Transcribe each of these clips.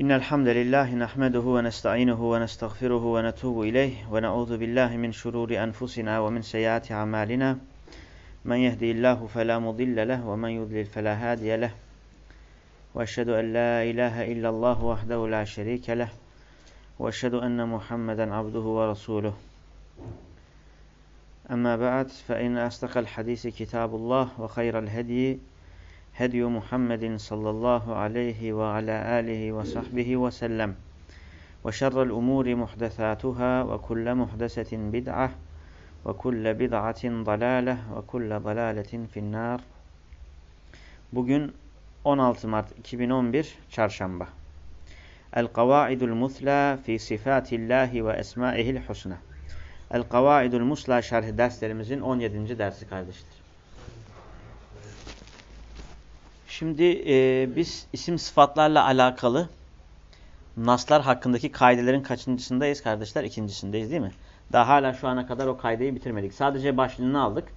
إن الحمد لله نحمده ونستعينه ونستغفره ونتوب إليه ونعوذ بالله من شرور أنفسنا ومن سيئات أعمالنا. من يهدي الله فلا مضل له ومن يضلل فلا هادي له. وأشهد أن لا إله إلا الله وحده لا شريك له. وأشهد أن محمدا عبده ورسوله. أما بعد فإن أصدق الحديث كتاب الله وخير الهدي هدي محمد صلى الله عليه وعلى آله وصحبه وسلم وشر الأمور محدثاتها وكل محدثة بدعة وكل بدعة ضلالة وكل ضلالة في النار Bugün 16 Mart 2011 Çarşamba. El-Kavaidul Musla fi Sifatillahi ve Esmaihil Husna. El-Kavaidul Musla şerhi derslerimizin 17. dersi kardeştir. Şimdi e, biz isim sıfatlarla alakalı naslar hakkındaki kaidelerin kaçıncısındayız kardeşler? İkincisindeyiz değil mi? Daha hala şu ana kadar o kaideyi bitirmedik. Sadece başlığını aldık.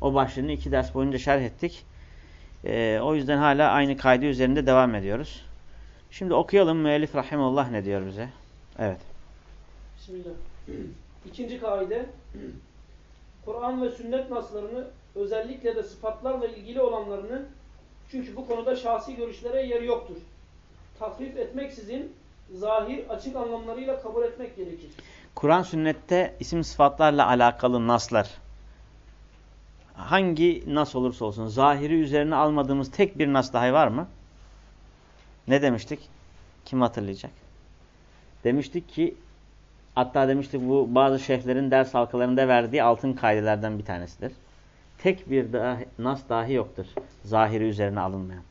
O başlığını iki ders boyunca şerh ettik. E, o yüzden hala aynı kaide üzerinde devam ediyoruz. Şimdi okuyalım müellif rahimullah ne diyor bize? Evet. Bismillah. İkinci kaide Kur'an ve sünnet naslarını özellikle de sıfatlarla ilgili olanlarını çünkü bu konuda şahsi görüşlere yer yoktur. Tahrif etmeksizin zahir açık anlamlarıyla kabul etmek gerekir. Kur'an sünnette isim sıfatlarla alakalı naslar hangi nas olursa olsun zahiri üzerine almadığımız tek bir nas dahi var mı? Ne demiştik? Kim hatırlayacak? Demiştik ki hatta demiştik bu bazı şeyhlerin ders halkalarında verdiği altın kaidelerden bir tanesidir. Tek bir dahi, nas dahi yoktur. Zahiri üzerine alınmayan.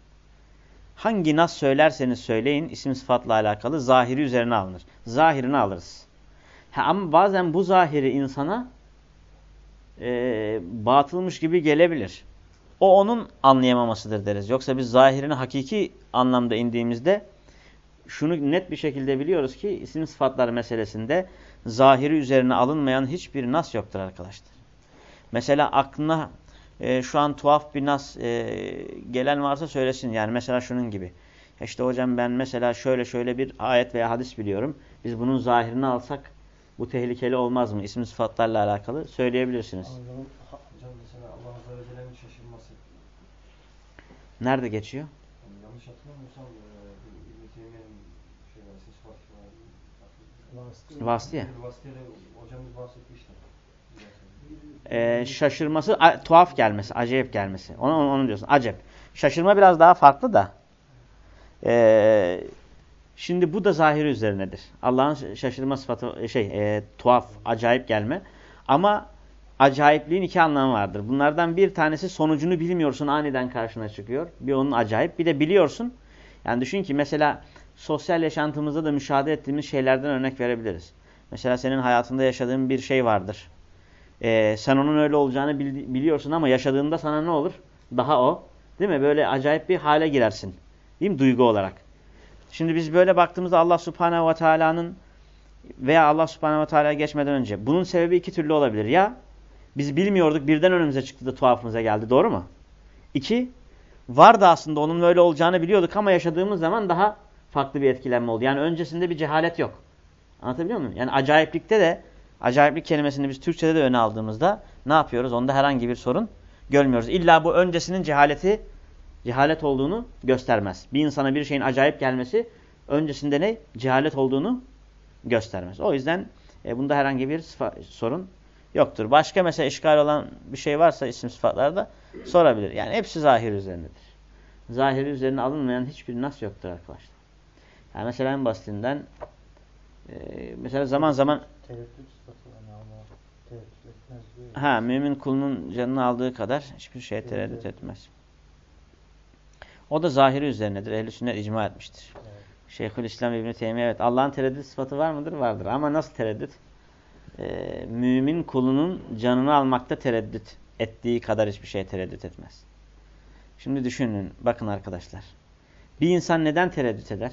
Hangi nas söylerseniz söyleyin isim sıfatla alakalı zahiri üzerine alınır. Zahirini alırız. Ha, ama bazen bu zahiri insana e, batılmış gibi gelebilir. O onun anlayamamasıdır deriz. Yoksa biz zahirini hakiki anlamda indiğimizde şunu net bir şekilde biliyoruz ki isim sıfatlar meselesinde zahiri üzerine alınmayan hiçbir nas yoktur arkadaşlar. Mesela aklına e, şu an tuhaf bir nas e, gelen varsa söylesin. Yani mesela şunun gibi. İşte hocam ben mesela şöyle şöyle bir ayet veya hadis biliyorum. Biz bunun zahirini alsak bu tehlikeli olmaz mı? İsim sıfatlarla alakalı söyleyebilirsiniz. Hocam mesela Allah Azze ve Celle'nin şaşırması. Nerede geçiyor? Yani yanlış hatırlamıyorsam İbn-i Teymiye'nin şey var, ses var. Vasıtiye. Vasıtiye. Vasıtiye'de hocamız bahsetti Ee, şaşırması, tuhaf gelmesi, acayip gelmesi. Onu, onu, onu diyorsun. Acep. Şaşırma biraz daha farklı da. Ee, şimdi bu da zahiri üzerinedir. Allah'ın şaşırma sıfatı, şey, e, tuhaf, acayip gelme. Ama acayipliğin iki anlamı vardır. Bunlardan bir tanesi sonucunu bilmiyorsun aniden karşına çıkıyor. Bir onun acayip. Bir de biliyorsun. Yani düşün ki mesela sosyal yaşantımızda da müşahede ettiğimiz şeylerden örnek verebiliriz. Mesela senin hayatında yaşadığın bir şey vardır. Ee, sen onun öyle olacağını biliyorsun ama yaşadığında sana ne olur? Daha o. Değil mi? Böyle acayip bir hale girersin. Değil mi? Duygu olarak. Şimdi biz böyle baktığımızda Allah subhanehu ve teala'nın veya Allah subhanehu ve teala'ya geçmeden önce bunun sebebi iki türlü olabilir. Ya biz bilmiyorduk birden önümüze çıktı da tuhafımıza geldi. Doğru mu? İki, vardı aslında onun böyle olacağını biliyorduk ama yaşadığımız zaman daha farklı bir etkilenme oldu. Yani öncesinde bir cehalet yok. Anlatabiliyor muyum? Yani acayiplikte de acayiplik kelimesini biz Türkçe'de de öne aldığımızda ne yapıyoruz? Onda herhangi bir sorun görmüyoruz. İlla bu öncesinin cehaleti cehalet olduğunu göstermez. Bir insana bir şeyin acayip gelmesi öncesinde ne? Cehalet olduğunu göstermez. O yüzden e, bunda herhangi bir sorun yoktur. Başka mesela işgal olan bir şey varsa isim sıfatlarda sorabilir. Yani hepsi zahir üzerindedir. Zahiri üzerine alınmayan hiçbir nas yoktur arkadaşlar. Yani mesela en basitinden e, mesela zaman zaman ha mümin kulunun canını aldığı kadar hiçbir şeye tereddüt etmez. O da zahiri üzerinedir. Ehl-i sünnet icma etmiştir. Evet. Şeyhülislam İbn-i Teymiye evet Allah'ın tereddüt sıfatı var mıdır? Vardır. Ama nasıl tereddüt? Ee, mümin kulunun canını almakta tereddüt ettiği kadar hiçbir şeye tereddüt etmez. Şimdi düşünün. Bakın arkadaşlar. Bir insan neden tereddüt eder?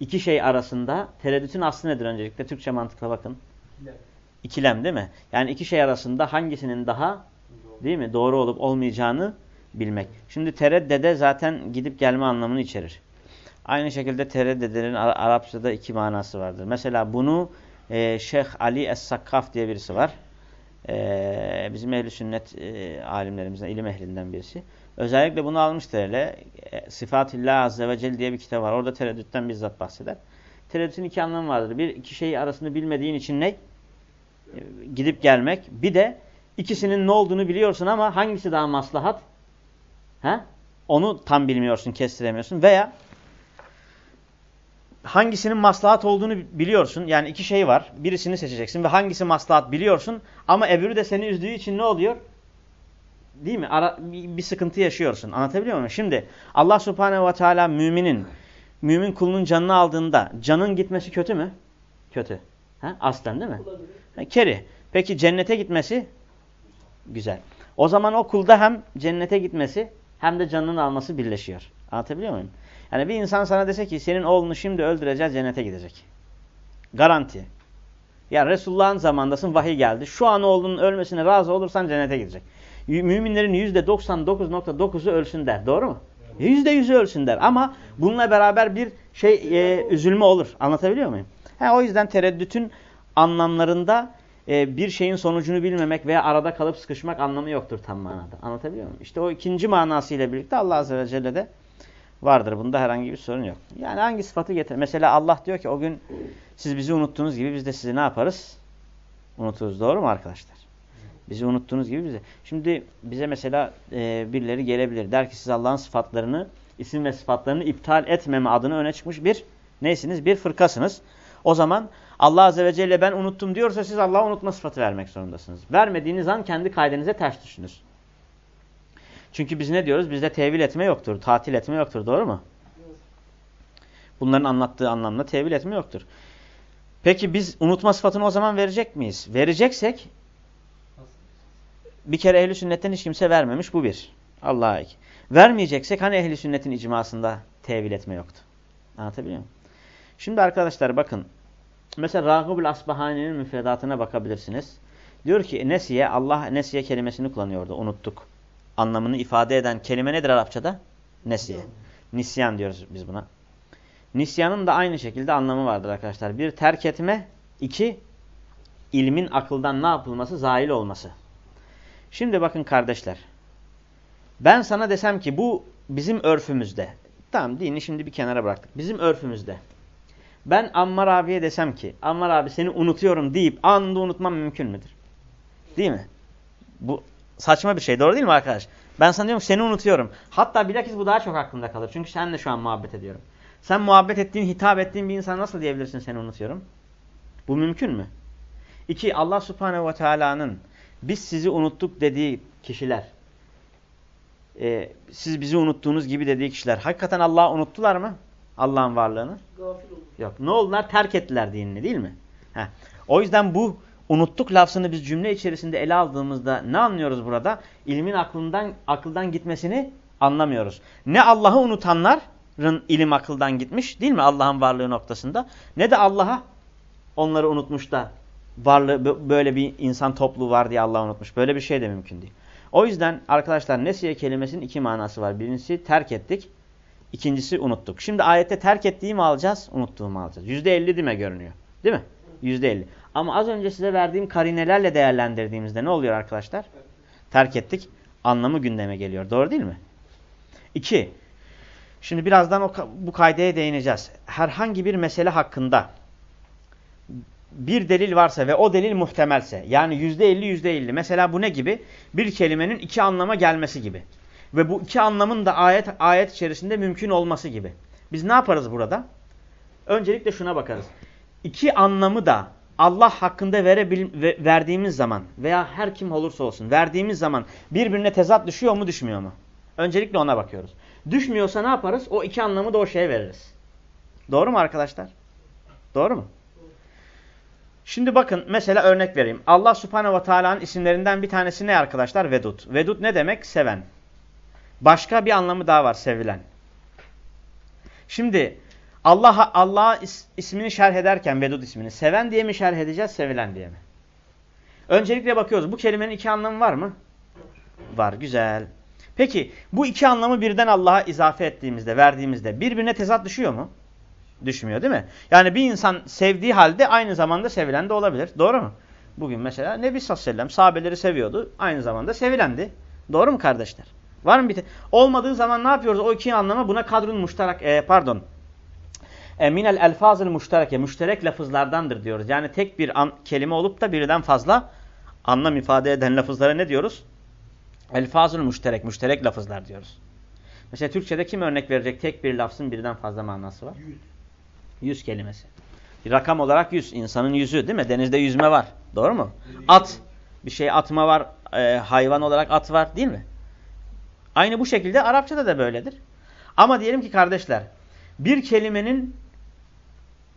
İki şey arasında tereddütün aslı nedir öncelikle? Türkçe mantıkla bakın. İkilem. İkilem değil mi? Yani iki şey arasında hangisinin daha doğru. değil mi? Doğru olup olmayacağını bilmek. Şimdi tereddede zaten gidip gelme anlamını içerir. Aynı şekilde tereddüdlerin Ar Arapçada iki manası vardır. Mesela bunu e, Şeyh Ali Es-Sakkaf diye birisi var. E, bizim ehl sünnet e, alimlerimizden, ilim ehlinden birisi. Özellikle bunu almıştır hele. E, Sıfatillah Azze ve Celle diye bir kitap var. Orada tereddütten bizzat bahseder. Tereddütün iki anlamı vardır. Bir, iki şeyi arasını bilmediğin için ne? E, gidip gelmek. Bir de ikisinin ne olduğunu biliyorsun ama hangisi daha maslahat? He? Onu tam bilmiyorsun, kestiremiyorsun. Veya hangisinin maslahat olduğunu biliyorsun. Yani iki şey var. Birisini seçeceksin ve hangisi maslahat biliyorsun. Ama öbürü de seni üzdüğü için ne oluyor? Değil mi? Ara, bir, bir sıkıntı yaşıyorsun. Anlatabiliyor muyum? Şimdi Allah subhanehu ve teala müminin, mümin kulunun canını aldığında canın gitmesi kötü mü? Kötü. Ha? Aslen değil mi? Ha, keri. Peki cennete gitmesi? Güzel. O zaman o kulda hem cennete gitmesi hem de canının alması birleşiyor. Anlatabiliyor muyum? Yani bir insan sana dese ki senin oğlunu şimdi öldüreceğiz cennete gidecek. Garanti. Ya Resulullah'ın zamandasın vahiy geldi. Şu an oğlunun ölmesine razı olursan cennete gidecek. Müminlerin %99.9'u ölsün der. Doğru mu? %100'ü ölsün der. Ama bununla beraber bir şey e, üzülme olur. Anlatabiliyor muyum? Ha, o yüzden tereddütün anlamlarında e, bir şeyin sonucunu bilmemek veya arada kalıp sıkışmak anlamı yoktur tam manada. Anlatabiliyor muyum? İşte o ikinci manasıyla birlikte Allah Azze ve Celle de vardır. Bunda herhangi bir sorun yok. Yani hangi sıfatı getir? Mesela Allah diyor ki o gün siz bizi unuttuğunuz gibi biz de sizi ne yaparız? Unuturuz. Doğru mu arkadaşlar? Bizi unuttuğunuz gibi bize. Şimdi bize mesela e, birileri gelebilir. Der ki siz Allah'ın sıfatlarını, isim ve sıfatlarını iptal etmeme adına öne çıkmış bir neysiniz? Bir fırkasınız. O zaman Allah Azze ve Celle ben unuttum diyorsa siz Allah'a unutma sıfatı vermek zorundasınız. Vermediğiniz an kendi kaydenize ters düşünür. Çünkü biz ne diyoruz? Bizde tevil etme yoktur, tatil etme yoktur. Doğru mu? Bunların anlattığı anlamda tevil etme yoktur. Peki biz unutma sıfatını o zaman verecek miyiz? Vereceksek bir kere ehli sünnetten hiç kimse vermemiş. Bu bir. Allah'a ek. Vermeyeceksek hani ehli sünnetin icmasında tevil etme yoktu. Anlatabiliyor muyum? Şimdi arkadaşlar bakın. Mesela Ragıbül Asbahani'nin müfredatına bakabilirsiniz. Diyor ki nesiye Allah nesiye kelimesini kullanıyordu. Unuttuk. Anlamını ifade eden kelime nedir Arapçada? Nesiye. Nisyan diyoruz biz buna. Nisyanın da aynı şekilde anlamı vardır arkadaşlar. Bir terk etme, iki ilmin akıldan ne yapılması? Zahil olması. Şimdi bakın kardeşler. Ben sana desem ki bu bizim örfümüzde. Tamam dini şimdi bir kenara bıraktık. Bizim örfümüzde. Ben Ammar abiye desem ki Ammar abi seni unutuyorum deyip anında unutmam mümkün müdür? Değil mi? Bu saçma bir şey doğru değil mi arkadaş? Ben sana diyorum seni unutuyorum. Hatta bilakis bu daha çok aklımda kalır. Çünkü senle şu an muhabbet ediyorum. Sen muhabbet ettiğin, hitap ettiğin bir insana nasıl diyebilirsin seni unutuyorum? Bu mümkün mü? İki, Allah subhanehu ve teala'nın biz sizi unuttuk dediği kişiler, e, siz bizi unuttuğunuz gibi dediği kişiler, hakikaten Allah'ı unuttular mı? Allah'ın varlığını? Yok. Ne oldular? Terk ettiler dinini değil mi? Heh. O yüzden bu unuttuk lafzını biz cümle içerisinde ele aldığımızda ne anlıyoruz burada? İlmin aklından akıldan gitmesini anlamıyoruz. Ne Allah'ı unutanların ilim akıldan gitmiş değil mi Allah'ın varlığı noktasında? Ne de Allah'a onları unutmuş da varlığı böyle bir insan topluluğu var diye Allah unutmuş. Böyle bir şey de mümkün değil. O yüzden arkadaşlar nesiye kelimesinin iki manası var. Birincisi terk ettik. İkincisi unuttuk. Şimdi ayette terk ettiğimi alacağız, unuttuğumu alacağız. Yüzde elli dime görünüyor. Değil mi? Yüzde elli. Ama az önce size verdiğim karinelerle değerlendirdiğimizde ne oluyor arkadaşlar? Terk ettik. Anlamı gündeme geliyor. Doğru değil mi? İki. Şimdi birazdan o, bu kaydeye değineceğiz. Herhangi bir mesele hakkında bir delil varsa ve o delil muhtemelse yani yüzde elli yüzde elli mesela bu ne gibi? Bir kelimenin iki anlama gelmesi gibi. Ve bu iki anlamın da ayet ayet içerisinde mümkün olması gibi. Biz ne yaparız burada? Öncelikle şuna bakarız. İki anlamı da Allah hakkında verebil, verdiğimiz zaman veya her kim olursa olsun verdiğimiz zaman birbirine tezat düşüyor mu düşmüyor mu? Öncelikle ona bakıyoruz. Düşmüyorsa ne yaparız? O iki anlamı da o şeye veririz. Doğru mu arkadaşlar? Doğru mu? Şimdi bakın mesela örnek vereyim. Allah subhanehu ve teala'nın isimlerinden bir tanesi ne arkadaşlar? Vedud. Vedud ne demek? Seven. Başka bir anlamı daha var sevilen. Şimdi Allah Allah is, ismini şerh ederken Vedud ismini seven diye mi şerh edeceğiz, sevilen diye mi? Öncelikle bakıyoruz. Bu kelimenin iki anlamı var mı? Var. Güzel. Peki bu iki anlamı birden Allah'a izafe ettiğimizde, verdiğimizde birbirine tezat düşüyor mu? Düşmüyor değil mi? Yani bir insan sevdiği halde aynı zamanda sevilen de olabilir. Doğru mu? Bugün mesela Nebi sallallahu aleyhi ve sellem sahabeleri seviyordu. Aynı zamanda sevilendi. Doğru mu kardeşler? Var mı bir Olmadığı zaman ne yapıyoruz? O iki anlama buna kadrun muştarak, e, pardon. E, minel elfazıl müştereke, müşterek lafızlardandır diyoruz. Yani tek bir an, kelime olup da birden fazla anlam ifade eden lafızlara ne diyoruz? Elfazül müşterek, müşterek lafızlar diyoruz. Mesela Türkçe'de kim örnek verecek? Tek bir lafzın birden fazla manası var. Yüz. Yüz kelimesi. Rakam olarak yüz. insanın yüzü değil mi? Denizde yüzme var. Doğru mu? At. Bir şey atma var. E, hayvan olarak at var değil mi? Aynı bu şekilde Arapçada da böyledir. Ama diyelim ki kardeşler bir kelimenin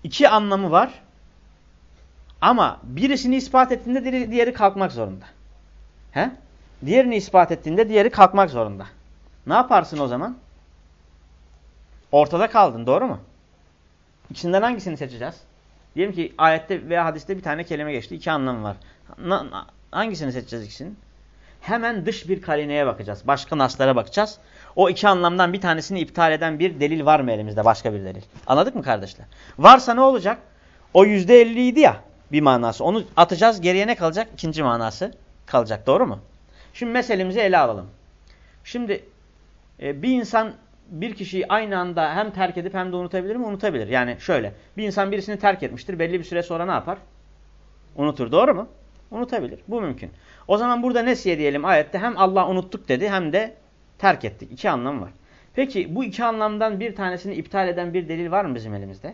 iki anlamı var. Ama birisini ispat ettiğinde diğeri kalkmak zorunda. He? Diğerini ispat ettiğinde diğeri kalkmak zorunda. Ne yaparsın o zaman? Ortada kaldın doğru mu? İkisinden hangisini seçeceğiz? Diyelim ki ayette veya hadiste bir tane kelime geçti. iki anlamı var. Na, hangisini seçeceğiz ikisinin? Hemen dış bir karineye bakacağız. Başka naslara bakacağız. O iki anlamdan bir tanesini iptal eden bir delil var mı elimizde? Başka bir delil. Anladık mı kardeşler? Varsa ne olacak? O yüzde elliydi ya bir manası. Onu atacağız. Geriye ne kalacak? İkinci manası kalacak. Doğru mu? Şimdi meselemizi ele alalım. Şimdi e, bir insan bir kişiyi aynı anda hem terk edip hem de unutabilir mi? Unutabilir. Yani şöyle. Bir insan birisini terk etmiştir. Belli bir süre sonra ne yapar? Unutur. Doğru mu? Unutabilir. Bu mümkün. O zaman burada nesiye diyelim ayette hem Allah unuttuk dedi hem de terk ettik. İki anlam var. Peki bu iki anlamdan bir tanesini iptal eden bir delil var mı bizim elimizde?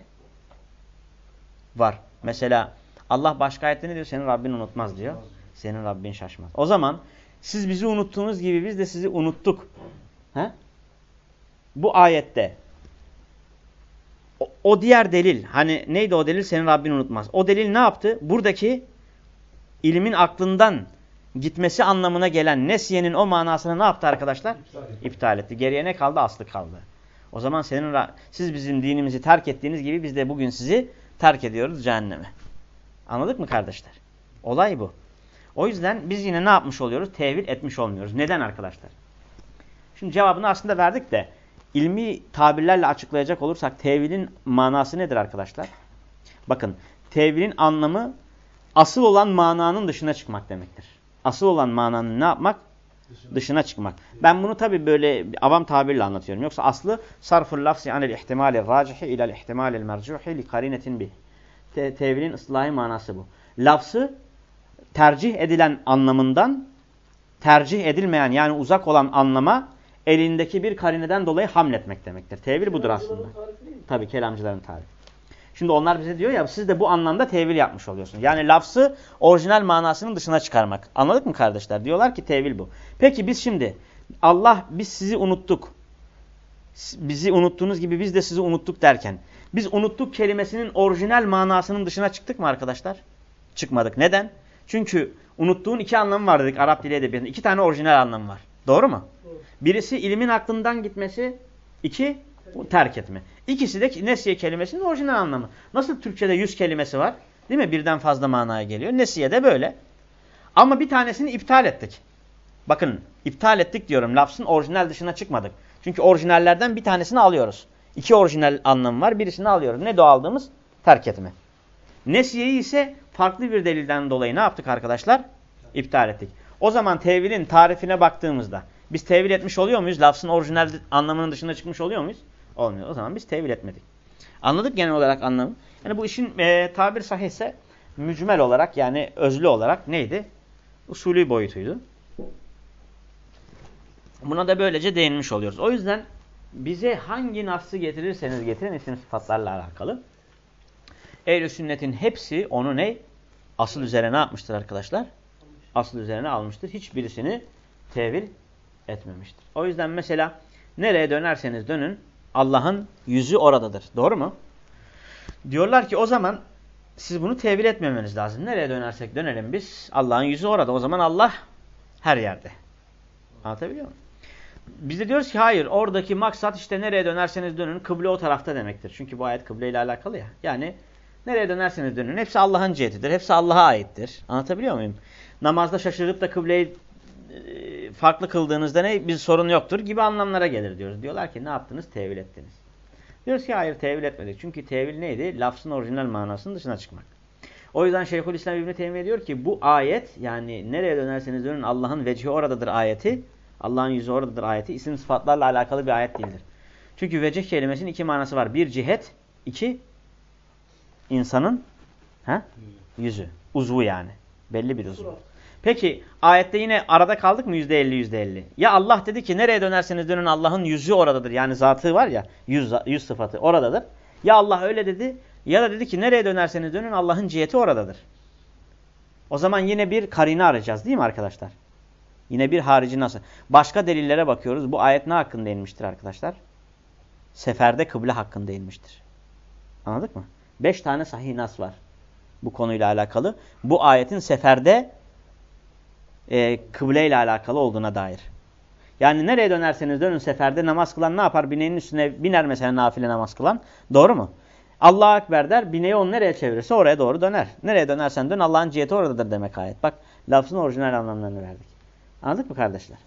Var. Mesela Allah başka ayette ne diyor? Senin Rabbin unutmaz diyor. Senin Rabbin şaşmaz. O zaman siz bizi unuttuğunuz gibi biz de sizi unuttuk. He? Bu ayette o, o diğer delil hani neydi o delil? Senin Rabbin unutmaz. O delil ne yaptı? Buradaki ilmin aklından gitmesi anlamına gelen nesiyenin o manasını ne yaptı arkadaşlar? İptal etti. İptal etti. Geriye ne kaldı? Aslı kaldı. O zaman senin siz bizim dinimizi terk ettiğiniz gibi biz de bugün sizi terk ediyoruz cehenneme. Anladık mı kardeşler? Olay bu. O yüzden biz yine ne yapmış oluyoruz? Tevil etmiş olmuyoruz. Neden arkadaşlar? Şimdi cevabını aslında verdik de ilmi tabirlerle açıklayacak olursak tevilin manası nedir arkadaşlar? Bakın tevilin anlamı asıl olan mananın dışına çıkmak demektir. Asıl olan mananın ne yapmak? Dışına, dışına çıkmak. Ben bunu tabi böyle avam tabirle anlatıyorum. Yoksa aslı sarful lafzi anil ihtimali racihi ilal ihtimalil mercuhi li karinetin bih. Te tevilin ıslahi manası bu. Lafzı tercih edilen anlamından tercih edilmeyen yani uzak olan anlama elindeki bir karineden dolayı hamletmek demektir. Tevil budur aslında. Tabi kelamcıların tarifi. Şimdi onlar bize diyor ya siz de bu anlamda tevil yapmış oluyorsunuz. Yani lafzı orijinal manasının dışına çıkarmak. Anladık mı kardeşler? Diyorlar ki tevil bu. Peki biz şimdi Allah biz sizi unuttuk. Bizi unuttuğunuz gibi biz de sizi unuttuk derken biz unuttuk kelimesinin orijinal manasının dışına çıktık mı arkadaşlar? Çıkmadık. Neden? Çünkü unuttuğun iki anlamı var dedik Arap dili edebiyatında. İki tane orijinal anlamı var. Doğru mu? Birisi ilmin aklından gitmesi, iki terk etme. İkisi de nesiye kelimesinin orijinal anlamı. Nasıl Türkçe'de yüz kelimesi var? Değil mi? Birden fazla manaya geliyor. Nesiye de böyle. Ama bir tanesini iptal ettik. Bakın iptal ettik diyorum. Lafzın orijinal dışına çıkmadık. Çünkü orijinallerden bir tanesini alıyoruz. İki orijinal anlamı var. Birisini alıyoruz. Ne de aldığımız? Terk etme. Nesiyeyi ise farklı bir delilden dolayı ne yaptık arkadaşlar? İptal ettik. O zaman tevilin tarifine baktığımızda biz tevil etmiş oluyor muyuz? Lafzın orijinal anlamının dışına çıkmış oluyor muyuz? Olmuyor. O zaman biz tevil etmedik. Anladık genel olarak anlamı. Yani bu işin e, tabir sahihse mücmel olarak yani özlü olarak neydi? Usulü boyutuydu. Buna da böylece değinmiş oluyoruz. O yüzden bize hangi nasıl getirirseniz getirin isim sıfatlarla alakalı. Ehl-i sünnetin hepsi onu ne? Asıl üzerine ne yapmıştır arkadaşlar? Asıl üzerine almıştır. Hiçbirisini tevil etmemiştir. O yüzden mesela nereye dönerseniz dönün Allah'ın yüzü oradadır. Doğru mu? Diyorlar ki o zaman siz bunu tevil etmemeniz lazım. Nereye dönersek dönelim biz Allah'ın yüzü orada. O zaman Allah her yerde. Anlatabiliyor muyum? Biz de diyoruz ki hayır oradaki maksat işte nereye dönerseniz dönün kıble o tarafta demektir. Çünkü bu ayet kıble ile alakalı ya. Yani nereye dönerseniz dönün hepsi Allah'ın cihetidir. Hepsi Allah'a aittir. Anlatabiliyor muyum? Namazda şaşırıp da kıbleyi farklı kıldığınızda ne bir sorun yoktur gibi anlamlara gelir diyoruz. Diyorlar ki ne yaptınız? Tevil ettiniz. Diyoruz ki hayır tevil etmedik. Çünkü tevil neydi? Lafzın orijinal manasının dışına çıkmak. O yüzden Şeyhülislam İbni Teymiye diyor ki bu ayet yani nereye dönerseniz dönün Allah'ın vecihi oradadır ayeti. Allah'ın yüzü oradadır ayeti. isim sıfatlarla alakalı bir ayet değildir. Çünkü vecih kelimesinin iki manası var. Bir cihet, iki insanın he? yüzü. Uzvu yani. Belli bir uzvu. Peki ayette yine arada kaldık mı yüzde elli yüzde elli? Ya Allah dedi ki nereye dönerseniz dönün Allah'ın yüzü oradadır. Yani zatı var ya yüz, yüz sıfatı oradadır. Ya Allah öyle dedi ya da dedi ki nereye dönerseniz dönün Allah'ın ciheti oradadır. O zaman yine bir karine arayacağız değil mi arkadaşlar? Yine bir harici nasıl? Başka delillere bakıyoruz. Bu ayet ne hakkında inmiştir arkadaşlar? Seferde kıble hakkında inmiştir. Anladık mı? Beş tane sahih nas var bu konuyla alakalı. Bu ayetin seferde e, kıble ile alakalı olduğuna dair. Yani nereye dönerseniz dönün seferde namaz kılan ne yapar? Bineğin üstüne biner mesela nafile namaz kılan. Doğru mu? Allahu Ekber der. Bineği onu nereye çevirirse oraya doğru döner. Nereye dönersen dön Allah'ın ciheti oradadır demek ayet. Bak lafzın orijinal anlamlarını verdik. Anladık mı kardeşler?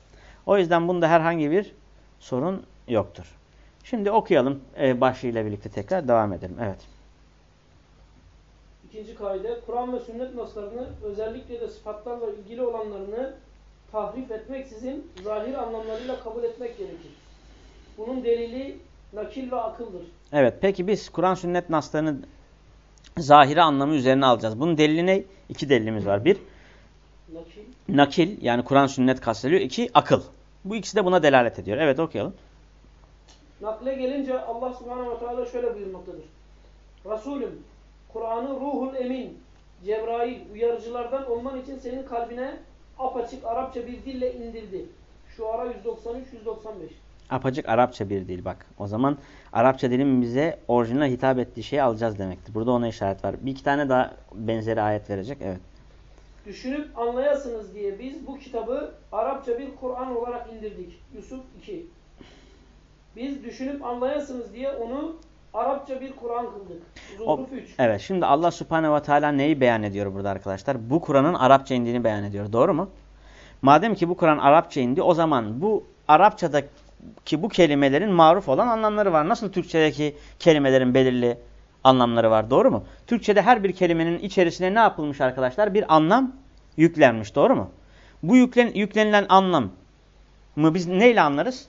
O yüzden bunda herhangi bir sorun yoktur. Şimdi okuyalım e, başlığıyla birlikte tekrar devam edelim. Evet. İkinci kaide, Kur'an ve sünnet naslarını özellikle de sıfatlarla ilgili olanlarını tahrif etmeksizin zahir anlamlarıyla kabul etmek gerekir. Bunun delili nakil ve akıldır. Evet peki biz Kur'an sünnet naslarını zahiri anlamı üzerine alacağız. Bunun delili ne? İki delilimiz var. Bir, Nakil, nakil yani Kur'an sünnet kastediliyor. İki, akıl. Bu ikisi de buna delalet ediyor. Evet okuyalım. nakle gelince Allah subhanahu ve teala şöyle buyurmaktadır. Resulüm, Kur'an'ı ruhul emin, Cebrail, uyarıcılardan olman için senin kalbine apaçık Arapça bir dille indirdi. Şu ara 193-195. Apacık Arapça bir dil bak. O zaman Arapça dilin bize orijinal hitap ettiği şeyi alacağız demektir. Burada ona işaret var. Bir iki tane daha benzeri ayet verecek. Evet. Düşünüp anlayasınız diye biz bu kitabı Arapça bir Kur'an olarak indirdik. Yusuf 2. Biz düşünüp anlayasınız diye onu Arapça bir Kur'an kıldık. Zuhruf 3. Evet şimdi Allah subhanehu ve teala neyi beyan ediyor burada arkadaşlar? Bu Kur'an'ın Arapça indiğini beyan ediyor. Doğru mu? Madem ki bu Kur'an Arapça indi o zaman bu Arapçadaki bu kelimelerin maruf olan anlamları var. Nasıl Türkçedeki kelimelerin belirli anlamları var. Doğru mu? Türkçede her bir kelimenin içerisine ne yapılmış arkadaşlar? Bir anlam yüklenmiş. Doğru mu? Bu yüklen, yüklenilen anlam mı biz neyle anlarız?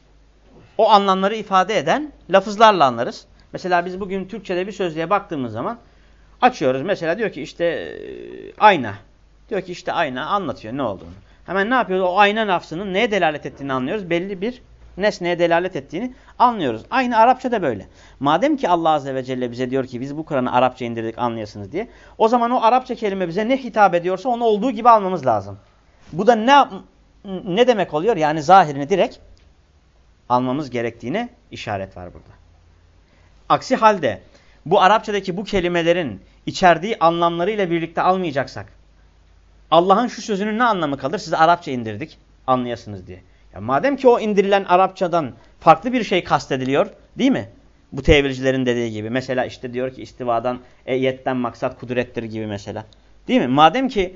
O anlamları ifade eden lafızlarla anlarız. Mesela biz bugün Türkçe'de bir sözlüğe baktığımız zaman açıyoruz. Mesela diyor ki işte e, ayna. Diyor ki işte ayna anlatıyor ne olduğunu. Hemen ne yapıyoruz? O ayna lafzının neye delalet ettiğini anlıyoruz. Belli bir nesneye delalet ettiğini anlıyoruz. Aynı Arapça da böyle. Madem ki Allah Azze ve Celle bize diyor ki biz bu Kur'an'ı Arapça indirdik anlayasınız diye. O zaman o Arapça kelime bize ne hitap ediyorsa onu olduğu gibi almamız lazım. Bu da ne ne demek oluyor? Yani zahirini direkt almamız gerektiğine işaret var burada. Aksi halde bu Arapçadaki bu kelimelerin içerdiği anlamlarıyla birlikte almayacaksak Allah'ın şu sözünün ne anlamı kalır? Size Arapça indirdik anlayasınız diye. Ya madem ki o indirilen Arapçadan farklı bir şey kastediliyor değil mi? Bu tevilcilerin dediği gibi. Mesela işte diyor ki istivadan, eyetten maksat kudrettir gibi mesela. Değil mi? Madem ki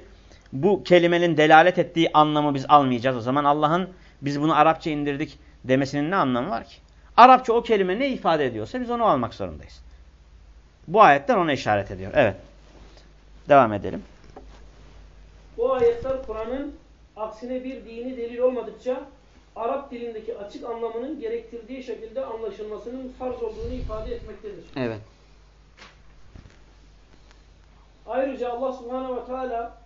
bu kelimenin delalet ettiği anlamı biz almayacağız o zaman Allah'ın biz bunu Arapça indirdik demesinin ne anlamı var ki? Arapça o kelime ne ifade ediyorsa biz onu almak zorundayız. Bu ayetten ona işaret ediyor. Evet. Devam edelim. Bu ayetler Kur'an'ın aksine bir dini delil olmadıkça Arap dilindeki açık anlamının gerektirdiği şekilde anlaşılmasının farz olduğunu ifade etmektedir. Evet. Ayrıca Allah subhanehu ve teala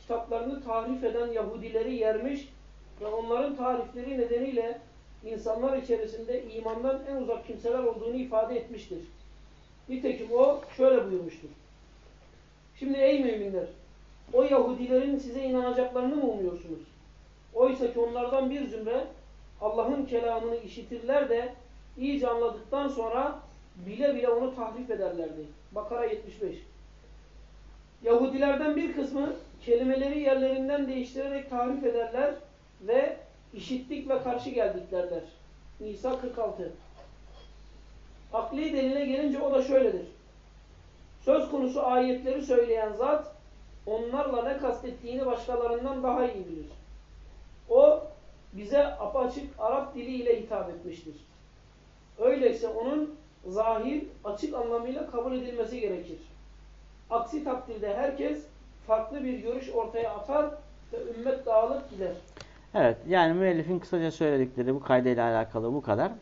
kitaplarını tahrif eden Yahudileri yermiş ve onların tarifleri nedeniyle insanlar içerisinde imandan en uzak kimseler olduğunu ifade etmiştir. Nitekim o şöyle buyurmuştur. Şimdi ey müminler, o Yahudilerin size inanacaklarını mı umuyorsunuz? Oysa ki onlardan bir zümre Allah'ın kelamını işitirler de iyice anladıktan sonra bile bile onu tahrif ederlerdi. Bakara 75. Yahudilerden bir kısmı kelimeleri yerlerinden değiştirerek tahrif ederler ve işittik ve karşı geldik derler. Nisa 46. Akli delile gelince o da şöyledir. Söz konusu ayetleri söyleyen zat onlarla ne kastettiğini başkalarından daha iyi bilir. O bize apaçık Arap diliyle hitap etmiştir. Öyleyse onun zahir, açık anlamıyla kabul edilmesi gerekir. Aksi takdirde herkes farklı bir görüş ortaya atar ve ümmet dağılıp gider. Evet yani müellifin kısaca söyledikleri bu kaydıyla alakalı bu kadar.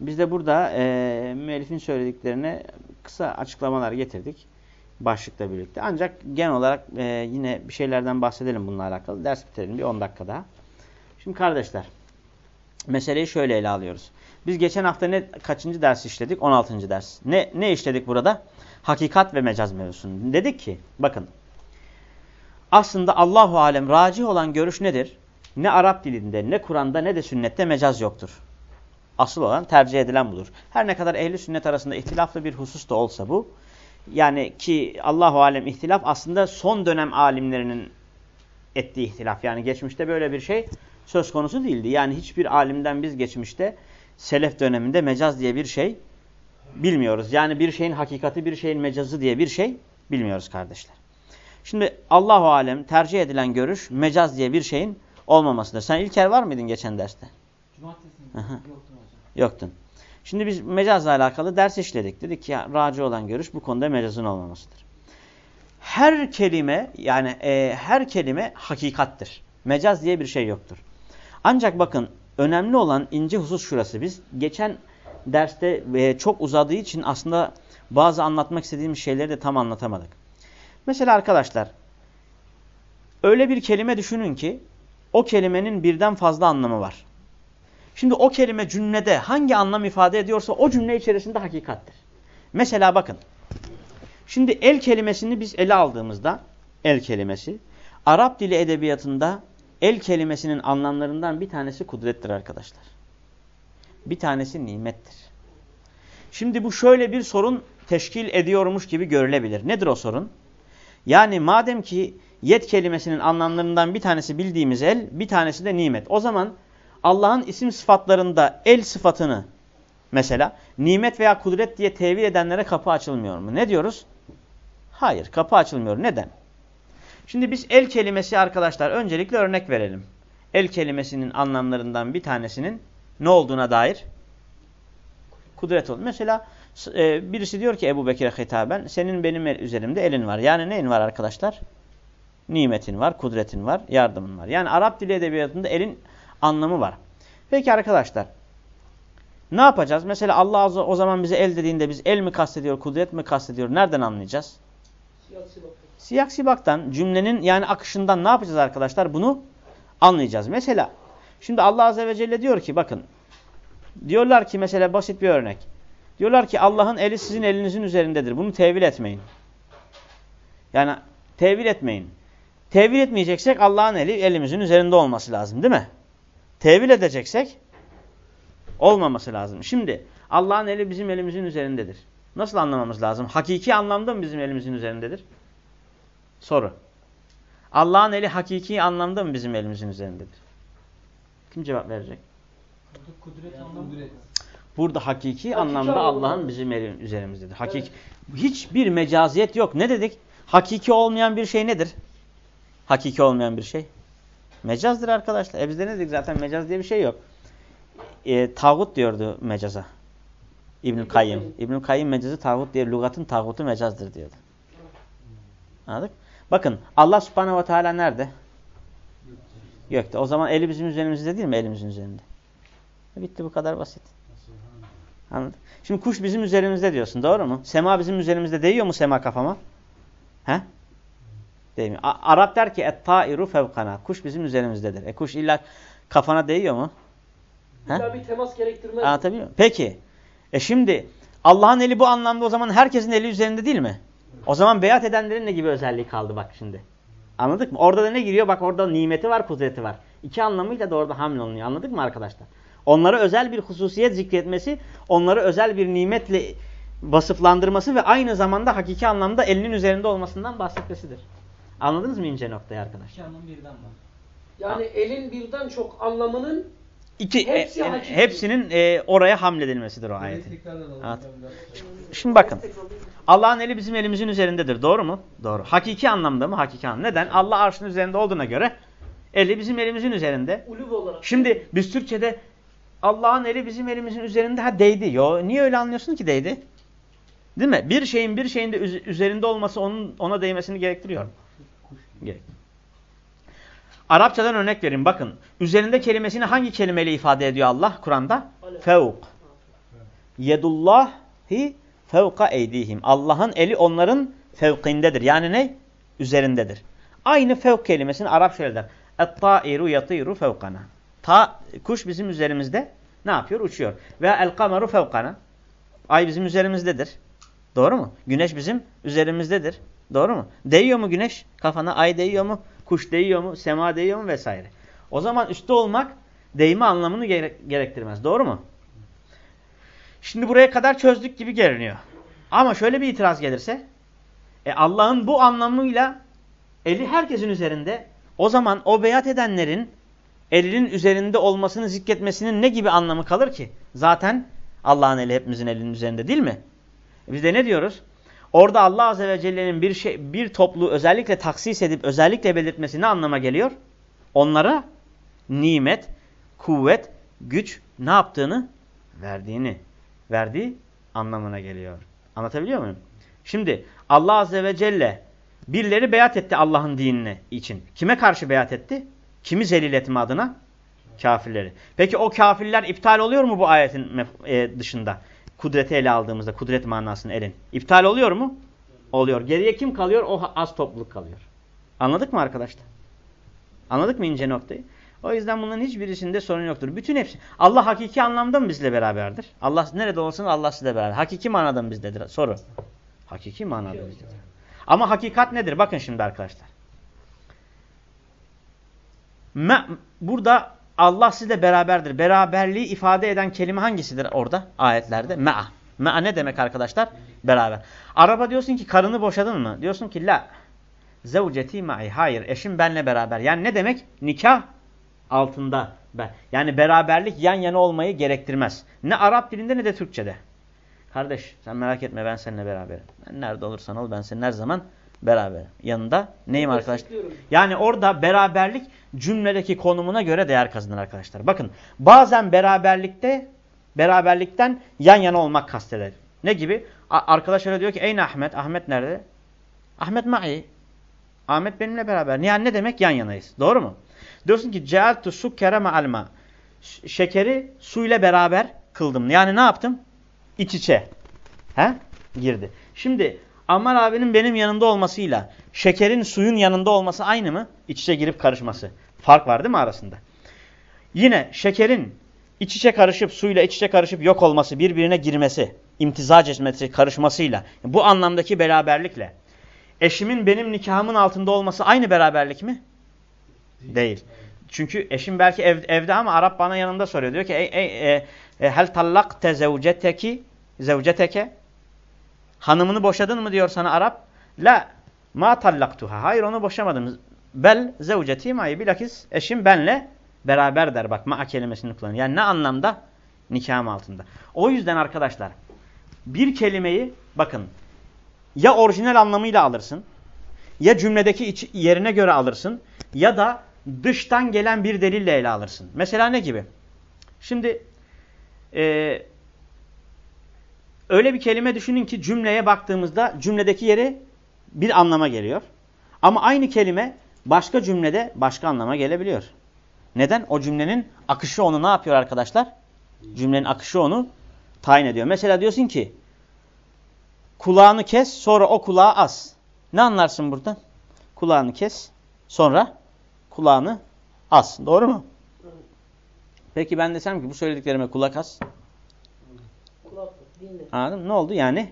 Biz de burada e, müellifin söylediklerine kısa açıklamalar getirdik. Başlıkla birlikte. Ancak genel olarak e, yine bir şeylerden bahsedelim bununla alakalı. Ders bitirelim bir 10 dakika daha. Şimdi kardeşler meseleyi şöyle ele alıyoruz. Biz geçen hafta ne kaçıncı ders işledik? 16. ders. Ne, ne işledik burada? Hakikat ve mecaz mevzusunu. Dedik ki bakın aslında Allahu alem raci olan görüş nedir? Ne Arap dilinde, ne Kur'an'da, ne de sünnette mecaz yoktur. Asıl olan tercih edilen budur. Her ne kadar ehli sünnet arasında ihtilaflı bir husus da olsa bu. Yani ki Allahu alem ihtilaf aslında son dönem alimlerinin ettiği ihtilaf. Yani geçmişte böyle bir şey söz konusu değildi. Yani hiçbir alimden biz geçmişte selef döneminde mecaz diye bir şey bilmiyoruz. Yani bir şeyin hakikati, bir şeyin mecazı diye bir şey bilmiyoruz kardeşler. Şimdi Allahu alem tercih edilen görüş mecaz diye bir şeyin olmamasıdır. Sen İlker var mıydın geçen derste? Cumartesi yoktum hocam. Yoktun. Şimdi biz mecazla alakalı ders işledik. Dedik ki raci olan görüş bu konuda mecazın olmamasıdır. Her kelime yani e, her kelime hakikattir. Mecaz diye bir şey yoktur. Ancak bakın önemli olan ince husus şurası. Biz geçen derste e, çok uzadığı için aslında bazı anlatmak istediğimiz şeyleri de tam anlatamadık. Mesela arkadaşlar öyle bir kelime düşünün ki o kelimenin birden fazla anlamı var. Şimdi o kelime cümlede hangi anlam ifade ediyorsa o cümle içerisinde hakikattir. Mesela bakın. Şimdi el kelimesini biz ele aldığımızda el kelimesi Arap dili edebiyatında el kelimesinin anlamlarından bir tanesi kudrettir arkadaşlar. Bir tanesi nimettir. Şimdi bu şöyle bir sorun teşkil ediyormuş gibi görülebilir. Nedir o sorun? Yani madem ki yet kelimesinin anlamlarından bir tanesi bildiğimiz el, bir tanesi de nimet. O zaman Allah'ın isim sıfatlarında el sıfatını mesela nimet veya kudret diye tevil edenlere kapı açılmıyor mu? Ne diyoruz? Hayır kapı açılmıyor. Neden? Şimdi biz el kelimesi arkadaşlar öncelikle örnek verelim. El kelimesinin anlamlarından bir tanesinin ne olduğuna dair kudret olur. Mesela e, birisi diyor ki Ebu Bekir'e hitaben senin benim üzerimde elin var. Yani neyin var arkadaşlar? Nimetin var, kudretin var, yardımın var. Yani Arap dili edebiyatında elin anlamı var. Peki arkadaşlar ne yapacağız? Mesela Allah o zaman bize el dediğinde biz el mi kastediyor, kudret mi kastediyor? Nereden anlayacağız? Siyak sibaktan cümlenin yani akışından ne yapacağız arkadaşlar? Bunu anlayacağız. Mesela şimdi Allah Azze ve Celle diyor ki bakın diyorlar ki mesela basit bir örnek. Diyorlar ki Allah'ın eli sizin elinizin üzerindedir. Bunu tevil etmeyin. Yani tevil etmeyin. Tevil etmeyeceksek Allah'ın eli elimizin üzerinde olması lazım değil mi? Tevil edeceksek olmaması lazım. Şimdi Allah'ın eli bizim elimizin üzerindedir. Nasıl anlamamız lazım? Hakiki anlamda mı bizim elimizin üzerindedir? Soru. Allah'ın eli hakiki anlamda mı bizim elimizin üzerindedir? Kim cevap verecek? Burada kudret anlamı. Kudret. Burada hakiki, Hakiki anlamda anlamda. Allah'ın bizim elin üzerimizdedir. Hakiki. Hiçbir mecaziyet yok. Ne dedik? Hakiki olmayan bir şey nedir? Hakiki olmayan bir şey. Mecazdır arkadaşlar. E biz de ne dedik zaten mecaz diye bir şey yok. E, tağut diyordu mecaza. İbnül Kayyım. İbnül Kayyım mecazı tağut diye lügatın tağutu mecazdır diyordu. Anladık? Bakın Allah subhanehu ve teala nerede? Gökte. O zaman eli bizim üzerimizde değil mi? Elimizin üzerinde. Bitti bu kadar basit. Anladın? Şimdi kuş bizim üzerimizde diyorsun. Doğru mu? Sema bizim üzerimizde değiyor mu sema kafama? He? Değmiyor. A Arap der ki et-tairu fevkana. Kuş bizim üzerimizdedir. E kuş illa kafana değiyor mu? İlla bir temas gerektirmez. Anlatabiliyor muyum? Peki. E şimdi Allah'ın eli bu anlamda o zaman herkesin eli üzerinde değil mi? O zaman beyat edenlerin ne gibi özelliği kaldı bak şimdi. Anladık mı? Orada da ne giriyor? Bak orada nimeti var, kudreti var. İki anlamıyla da orada hamle olunuyor. Anladık mı arkadaşlar? Onlara özel bir hususiyet zikretmesi, onları özel bir nimetle vasıflandırması ve aynı zamanda hakiki anlamda elinin üzerinde olmasından bahsetmesidir. Anladınız mı ince noktayı arkadaşlar? İki anlam birden var. Yani elin birden çok anlamının İki, Hepsi e, e, hakiki. hepsinin e, oraya hamledilmesidir o ayetin. Evet. Şimdi bakın. Allah'ın eli bizim elimizin üzerindedir. Doğru mu? Doğru. Hakiki anlamda mı? Hakiki anlamda. Neden? Allah arşın üzerinde olduğuna göre Eli bizim elimizin üzerinde. Şimdi biz Türkçe'de Allah'ın eli bizim elimizin üzerinde ha değdi. Yo niye öyle anlıyorsun ki değdi? Değil mi? Bir şeyin bir şeyin de üz- üzerinde olması onun ona değmesini gerektiriyor. Gerek. Arapçadan örnek vereyim. Bakın. Üzerinde kelimesini hangi kelimeyle ifade ediyor Allah Kur'an'da? Fevk. Yedullahi fevka eydihim. Allah'ın eli onların fevkindedir. Yani ne? Üzerindedir. Aynı fevk kelimesini Arap şöyle der. Et-ta'iru yatiru fevkana. Ta, kuş bizim üzerimizde ne yapıyor? Uçuyor. Ve el-kameru fevkana. Ay bizim üzerimizdedir. Doğru mu? Güneş bizim üzerimizdedir. Doğru mu? Değiyor mu güneş? Kafana ay değiyor mu? Kuş değiyor mu? Sema değiyor mu? Vesaire. O zaman üstte olmak değme anlamını gere gerektirmez. Doğru mu? Şimdi buraya kadar çözdük gibi görünüyor. Ama şöyle bir itiraz gelirse e Allah'ın bu anlamıyla eli herkesin üzerinde o zaman o beyat edenlerin elinin üzerinde olmasını zikretmesinin ne gibi anlamı kalır ki? Zaten Allah'ın eli hepimizin elinin üzerinde değil mi? E biz de ne diyoruz? Orada Allah Azze ve Celle'nin bir şey, bir topluluğu özellikle taksis edip özellikle belirtmesi ne anlama geliyor? Onlara nimet, kuvvet, güç ne yaptığını verdiğini, verdiği anlamına geliyor. Anlatabiliyor muyum? Şimdi Allah Azze ve Celle birileri beyat etti Allah'ın dinine için. Kime karşı beyat etti? Kimi zelil etme adına? Kafirleri. Peki o kafirler iptal oluyor mu bu ayetin e, dışında? Kudreti ele aldığımızda, kudret manasını elin. İptal oluyor mu? Oluyor. Geriye kim kalıyor? O az topluluk kalıyor. Anladık mı arkadaşlar? Anladık mı ince noktayı? O yüzden bunların hiçbirisinde sorun yoktur. Bütün hepsi. Allah hakiki anlamda mı bizle beraberdir? Allah nerede olsun Allah sizle beraber. Hakiki manada mı bizdedir? Soru. Hakiki manada bizdedir. Ama hakikat nedir? Bakın şimdi arkadaşlar. Burada Allah sizle beraberdir. Beraberliği ifade eden kelime hangisidir orada ayetlerde? Me'a. Me'a ne demek arkadaşlar? Beraber. Araba diyorsun ki karını boşadın mı? Diyorsun ki la. Zevceti ma'i. Hayır eşim benle beraber. Yani ne demek? Nikah altında. Yani beraberlik yan yana olmayı gerektirmez. Ne Arap dilinde ne de Türkçede. Kardeş sen merak etme ben seninle beraberim. Ben nerede olursan ol ben senin her zaman beraberim. Yanında neyim arkadaşlar? Yani orada beraberlik cümledeki konumuna göre değer kazanır arkadaşlar. Bakın bazen beraberlikte beraberlikten yan yana olmak kasteder. Ne gibi? Arkadaş öyle diyor ki ey Ahmet. Ahmet nerede? Ahmet ma'i. Ahmet benimle beraber. Yani ne demek? Yan yanayız. Doğru mu? Diyorsun ki cealtu sukkere ma'alma. Şekeri suyla beraber kıldım. Yani ne yaptım? İç içe. He? Girdi. Şimdi Ammar abinin benim yanında olmasıyla şekerin suyun yanında olması aynı mı? İç içe girip karışması. Fark var değil mi arasında? Yine şekerin iç içe karışıp suyla iç içe karışıp yok olması, birbirine girmesi, imtizac etmesi, karışmasıyla bu anlamdaki beraberlikle eşimin benim nikahımın altında olması aynı beraberlik mi? Değil. Değil. Çünkü eşim belki ev, evde ama Arap bana yanında soruyor. Diyor ki ey, ey, e, e, hel tallakte zevceteki zevceteke hanımını boşadın mı diyor sana Arap. La ma tallaktuha. Hayır onu boşamadım. Bel zevceti ma'i bilakis eşim benle beraber der. Bak ma kelimesini kullanıyor. Yani ne anlamda? Nikahım altında. O yüzden arkadaşlar bir kelimeyi bakın ya orijinal anlamıyla alırsın ya cümledeki iç, yerine göre alırsın ya da dıştan gelen bir delille ele alırsın. Mesela ne gibi? Şimdi e, öyle bir kelime düşünün ki cümleye baktığımızda cümledeki yeri bir anlama geliyor. Ama aynı kelime başka cümlede başka anlama gelebiliyor. Neden? O cümlenin akışı onu ne yapıyor arkadaşlar? Cümlenin akışı onu tayin ediyor. Mesela diyorsun ki kulağını kes sonra o kulağı as. Ne anlarsın buradan? Kulağını kes sonra kulağını as. Doğru mu? Peki ben desem ki bu söylediklerime kulak as. Dinle. Anladın mı? Ne oldu? Yani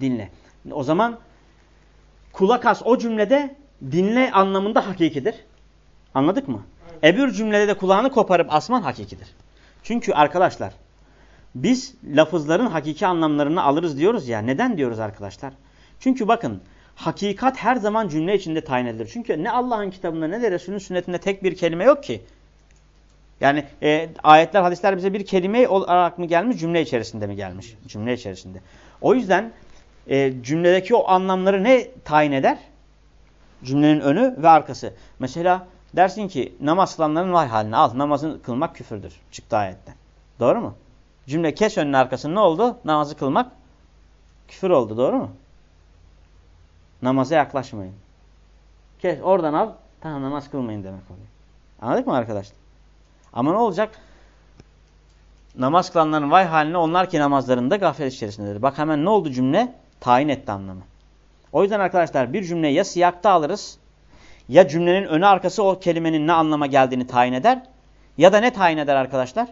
dinle. O zaman kulak as o cümlede dinle anlamında hakikidir. Anladık mı? Evet. Ebür cümlede de kulağını koparıp asman hakikidir. Çünkü arkadaşlar biz lafızların hakiki anlamlarını alırız diyoruz ya. Neden diyoruz arkadaşlar? Çünkü bakın hakikat her zaman cümle içinde tayin edilir. Çünkü ne Allah'ın kitabında ne de Resulünün sünnetinde tek bir kelime yok ki. Yani e, ayetler, hadisler bize bir kelime olarak mı gelmiş, cümle içerisinde mi gelmiş? Cümle içerisinde. O yüzden e, cümledeki o anlamları ne tayin eder? Cümlenin önü ve arkası. Mesela Dersin ki namaz kılanların vay haline al. Namazı kılmak küfürdür. Çıktı ayetten. Doğru mu? Cümle kes önünün arkasını ne oldu? Namazı kılmak küfür oldu. Doğru mu? Namaza yaklaşmayın. Kes oradan al. Tamam namaz kılmayın demek oluyor. Anladık mı arkadaşlar? Ama ne olacak? Namaz kılanların vay haline onlar ki namazlarında gaflet içerisindedir. Bak hemen ne oldu cümle? Tayin etti anlamı. O yüzden arkadaşlar bir cümleyi ya siyakta alırız ya cümlenin önü arkası o kelimenin ne anlama geldiğini tayin eder ya da ne tayin eder arkadaşlar?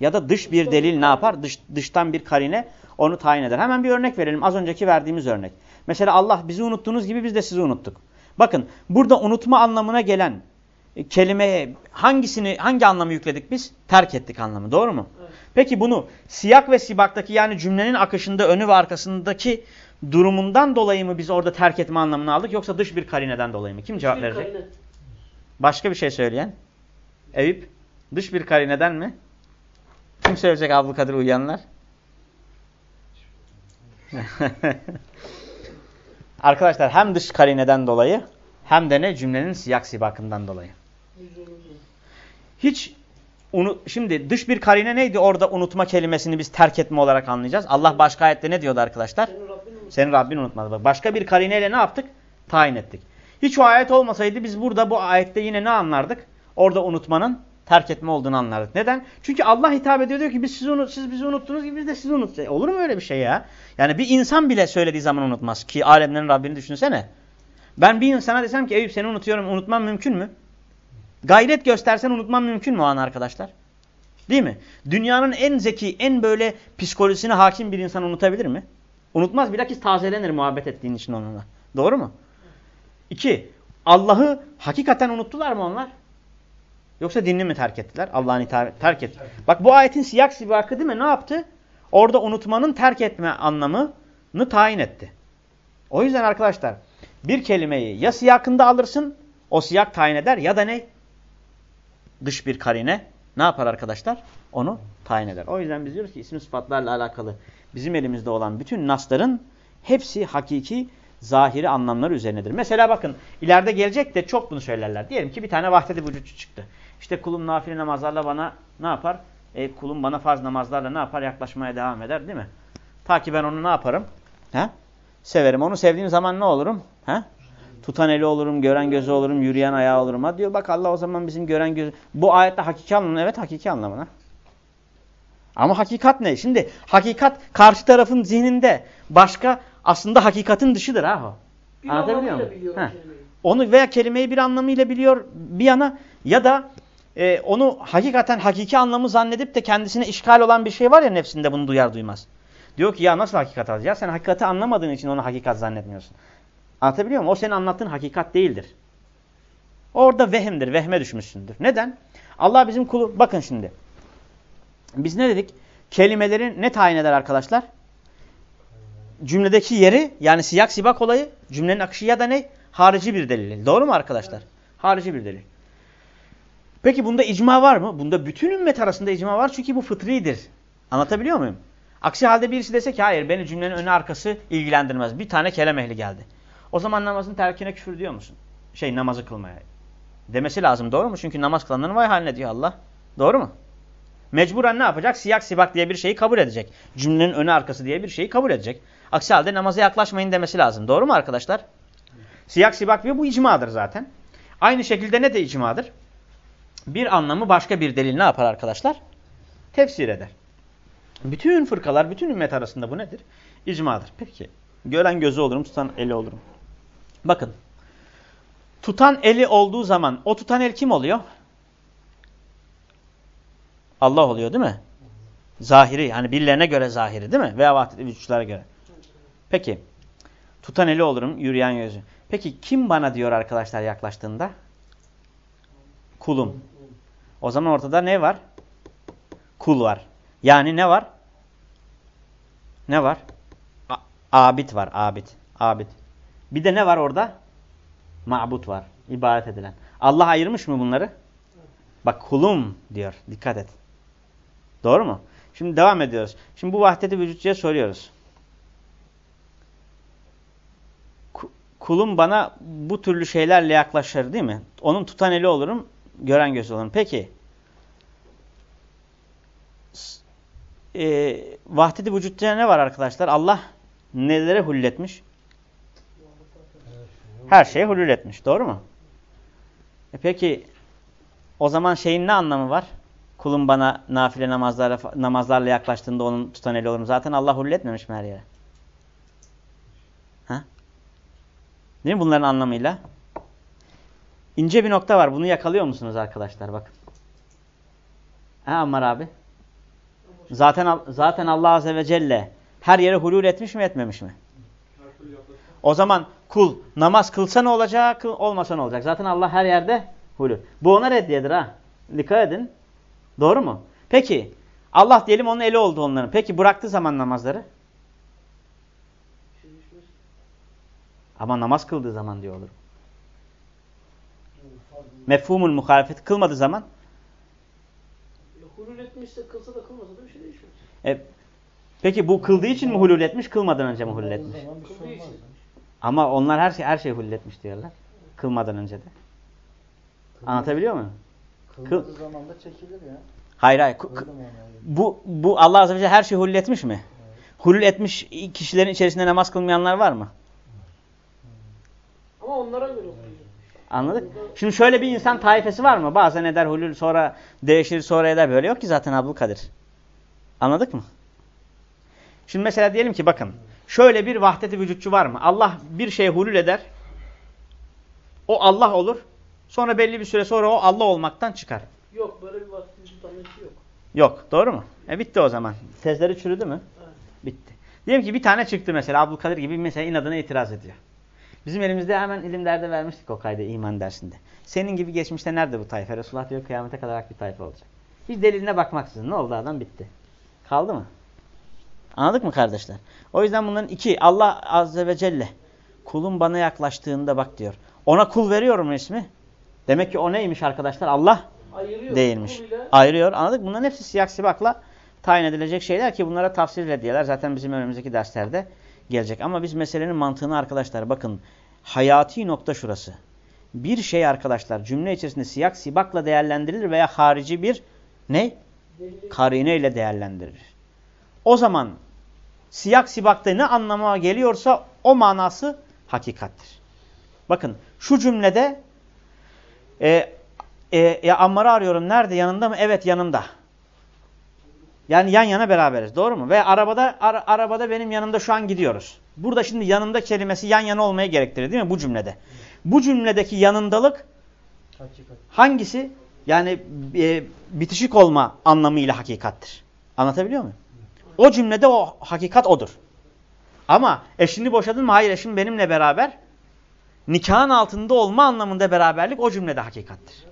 Ya da dış bir delil ne yapar? Dış, dıştan bir karine onu tayin eder. Hemen bir örnek verelim. Az önceki verdiğimiz örnek. Mesela Allah bizi unuttuğunuz gibi biz de sizi unuttuk. Bakın burada unutma anlamına gelen kelimeye hangisini hangi anlamı yükledik biz? Terk ettik anlamı. Doğru mu? Evet. Peki bunu siyak ve sibaktaki yani cümlenin akışında önü ve arkasındaki durumundan dolayı mı biz orada terk etme anlamını aldık yoksa dış bir karineden dolayı mı? Kim cevap Bir verecek? karine. Başka bir şey söyleyen? Eyüp dış bir karineden mi? Kim söyleyecek Abdülkadir uyuyanlar? Arkadaşlar hem dış karineden dolayı hem de ne cümlenin siyak sibakından dolayı. Hiç unu, şimdi dış bir karine neydi orada unutma kelimesini biz terk etme olarak anlayacağız. Allah başka ayette ne diyordu arkadaşlar? Senin Rabbin. Senin Rabbin unutmadı. Bak başka bir karineyle ne yaptık? Tayin ettik. Hiç o ayet olmasaydı biz burada bu ayette yine ne anlardık? Orada unutmanın terk etme olduğunu anlardık. Neden? Çünkü Allah hitap ediyor diyor ki biz sizi unut, siz bizi unuttunuz gibi biz de sizi unutacağız. Olur mu öyle bir şey ya? Yani bir insan bile söylediği zaman unutmaz ki alemlerin Rabbini düşünsene. Ben bir insana desem ki Eyüp seni unutuyorum unutmam mümkün mü? Gayret göstersen unutmam mümkün mü o an arkadaşlar? Değil mi? Dünyanın en zeki, en böyle psikolojisine hakim bir insan unutabilir mi? Unutmaz. Bilakis tazelenir muhabbet ettiğin için onunla. Doğru mu? İki, Allah'ı hakikaten unuttular mı onlar? Yoksa dinini mi terk ettiler? Allah'ın hitap terk etti. Bak bu ayetin siyak sibakı değil mi? Ne yaptı? Orada unutmanın terk etme anlamını tayin etti. O yüzden arkadaşlar bir kelimeyi ya siyakında alırsın, o siyak tayin eder ya da ne? Dış bir karine ne yapar arkadaşlar? Onu tayin eder. O yüzden biz diyoruz ki isim sıfatlarla alakalı bizim elimizde olan bütün nasların hepsi hakiki, zahiri anlamları üzerinedir. Mesela bakın ileride gelecek de çok bunu söylerler. Diyelim ki bir tane vahdedi vücut çıktı. İşte kulum nafile namazlarla bana ne yapar? E, kulum bana farz namazlarla ne yapar? Yaklaşmaya devam eder değil mi? Ta ki ben onu ne yaparım? He? Severim. Onu sevdiğim zaman ne olurum? He? Tutan eli olurum, gören gözü olurum, yürüyen ayağı olurum. Ha diyor bak Allah o zaman bizim gören gözü. Bu ayette hakiki anlamına. Evet hakiki anlamına. Ama hakikat ne? Şimdi hakikat karşı tarafın zihninde başka aslında hakikatin dışıdır ha o. Bir Anlatabiliyor muyum? Onu veya kelimeyi bir anlamıyla biliyor bir yana ya da e, onu hakikaten hakiki anlamı zannedip de kendisine işgal olan bir şey var ya nefsinde bunu duyar duymaz. Diyor ki ya nasıl hakikat alacağız? Ya sen hakikati anlamadığın için onu hakikat zannetmiyorsun. Anlatabiliyor muyum? O senin anlattığın hakikat değildir. Orada vehimdir, vehme düşmüşsündür. Neden? Allah bizim kulu... Bakın şimdi. Biz ne dedik? Kelimeleri ne tayin eder arkadaşlar? Cümledeki yeri yani siyak sibak olayı cümlenin akışı ya da ne? Harici bir delil. Doğru mu arkadaşlar? Harici bir delil. Peki bunda icma var mı? Bunda bütün ümmet arasında icma var çünkü bu fıtridir. Anlatabiliyor muyum? Aksi halde birisi dese ki hayır beni cümlenin önü arkası ilgilendirmez. Bir tane kelem ehli geldi. O zaman namazın terkine küfür diyor musun? Şey namazı kılmaya. Demesi lazım doğru mu? Çünkü namaz kılanların vay haline diyor Allah. Doğru mu? Mecburen ne yapacak? Siyak sibak diye bir şeyi kabul edecek. Cümlenin önü arkası diye bir şeyi kabul edecek. Aksi halde namaza yaklaşmayın demesi lazım. Doğru mu arkadaşlar? Siyak sibak diyor bu icmadır zaten. Aynı şekilde ne de icmadır? Bir anlamı başka bir delil ne yapar arkadaşlar? Tefsir eder. Bütün fırkalar, bütün ümmet arasında bu nedir? İcmadır. Peki. Gören gözü olurum, tutan eli olurum. Bakın. Tutan eli olduğu zaman o tutan el kim oluyor? Allah oluyor değil mi? Zahiri yani birilerine göre zahiri değil mi? Veya vahdedi vücutlara göre. Peki. Tutan eli olurum, yürüyen gözü. Peki kim bana diyor arkadaşlar yaklaştığında? Kulum. O zaman ortada ne var? Kul var. Yani ne var? Ne var? A abid var. Abid. Abid. Bir de ne var orada? Ma'but var. İbadet edilen. Allah ayırmış mı bunları? Bak kulum diyor. Dikkat et. Doğru mu? Şimdi devam ediyoruz. Şimdi bu vahdeti vücutçuya soruyoruz. kulum bana bu türlü şeylerle yaklaşır değil mi? Onun tutan eli olurum, gören göz olurum. Peki, e, vahdedi vücutta ne var arkadaşlar? Allah nelere hulletmiş? Her şeye hulül etmiş. Doğru mu? E peki, o zaman şeyin ne anlamı var? Kulum bana nafile namazlarla, namazlarla yaklaştığında onun tutan eli olurum. Zaten Allah hulletmemiş mi her yere? Ha? Değil mi bunların anlamıyla? İnce bir nokta var. Bunu yakalıyor musunuz arkadaşlar? Bakın. Ha Ammar abi? Zaten zaten Allah Azze ve Celle her yere hulul etmiş mi etmemiş mi? O zaman kul namaz kılsa ne olacak, kıl, olmasa ne olacak? Zaten Allah her yerde hulul. Bu ona reddiyedir ha. Dikkat edin. Doğru mu? Peki Allah diyelim onun eli oldu onların. Peki bıraktığı zaman namazları? Ama namaz kıldığı zaman diyor olur. Mefhumul muhalefet kılmadığı zaman E, hulul etmişse kılsa da kılmasa da bir şey değişmez. e, peki bu kıldığı için mi hulul etmiş, kılmadan önce mi hulul etmiş? Şey Kıldığı için. Ama onlar her şey her şey hulul etmiş diyorlar. Kılmadan önce de. Anlatabiliyor muyum? Kılmadığı zaman da çekilir ya. Hayır hayır. Ona? Bu, bu Allah Azze ve Celle her şeyi hulul etmiş mi? Hulul etmiş kişilerin içerisinde namaz kılmayanlar var mı? Ama onlara göre. Anladık? Şimdi şöyle bir insan taifesi var mı? Bazen eder hulul sonra değişir sonra eder. Böyle yok ki zaten Abdülkadir. Anladık mı? Şimdi mesela diyelim ki bakın. Şöyle bir vahdeti vücutçu var mı? Allah bir şeye hulul eder. O Allah olur. Sonra belli bir süre sonra o Allah olmaktan çıkar. Yok böyle bir vakti vücut anlayışı yok. Yok. Doğru mu? E bitti o zaman. Tezleri çürüdü mü? Evet. Bitti. Diyelim ki bir tane çıktı mesela Abdülkadir gibi mesela inadına itiraz ediyor. Bizim elimizde hemen ilimlerde vermiştik o kaydı iman dersinde. Senin gibi geçmişte nerede bu tayfa? Resulullah diyor kıyamete kadar bir tayfa olacak. Hiç deliline bakmaksızın. Ne oldu adam bitti. Kaldı mı? Anladık mı kardeşler? O yüzden bunların iki Allah Azze ve Celle kulun bana yaklaştığında bak diyor. Ona kul veriyor mu ismi? Demek ki o neymiş arkadaşlar? Allah Ayırıyor. değilmiş. Ayırıyor. Anladık? Bunların hepsi siyah sibakla tayin edilecek şeyler ki bunlara tafsir hediyeler zaten bizim önümüzdeki derslerde gelecek. Ama biz meselenin mantığını arkadaşlar bakın hayati nokta şurası. Bir şey arkadaşlar cümle içerisinde siyah sibakla değerlendirilir veya harici bir ne? Karine ile değerlendirilir. O zaman siyah sibakta ne anlama geliyorsa o manası hakikattir. Bakın şu cümlede e, e, ya Ammar'ı arıyorum. Nerede? Yanında mı? Evet yanımda. Yani yan yana beraberiz. Doğru mu? Ve arabada ara- arabada benim yanımda şu an gidiyoruz. Burada şimdi yanımda kelimesi yan yana olmaya gerektirir değil mi bu cümlede? Bu cümledeki yanındalık Hakikat. hangisi? Yani e, bitişik olma anlamıyla hakikattir. Anlatabiliyor muyum? O cümlede o hakikat odur. Ama eşini boşadın mı? Hayır eşim benimle beraber. Nikahın altında olma anlamında beraberlik o cümlede hakikattir.